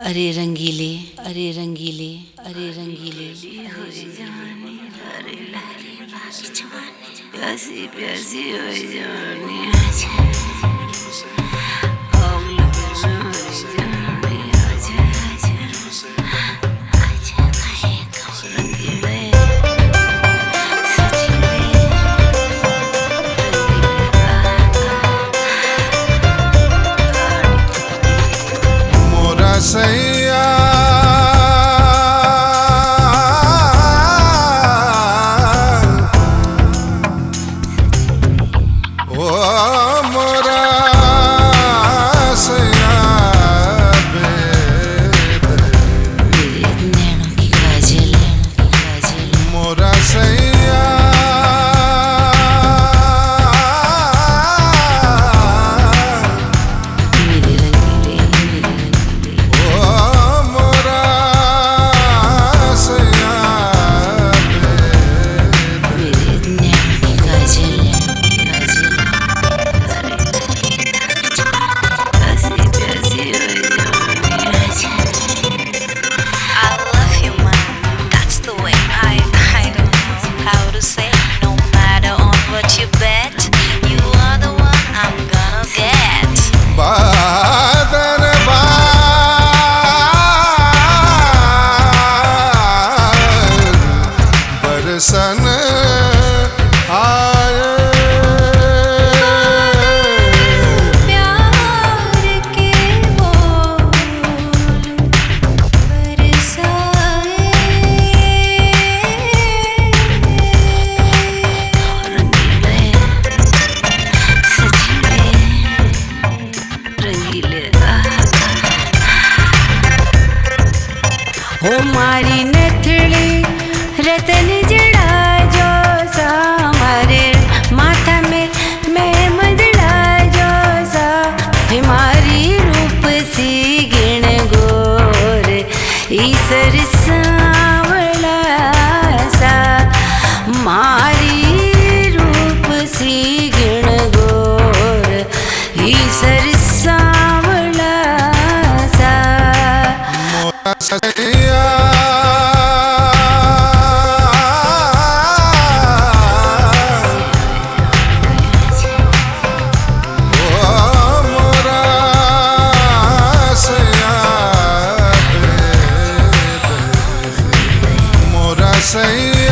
अरे रंगीले अरे रंगीले अरे रंगीले। प्यासी प्यासी हो जानी। what I say. हो मारी नथड़ी रतन जड़ा जो सा हमारे माथा में, मैं मदड़ा जो सा। हमारी रूप सी गिण गोर, ईसर सावला सा। मारी रूप सी गिण गोर, ईसर सावला सा। मोरा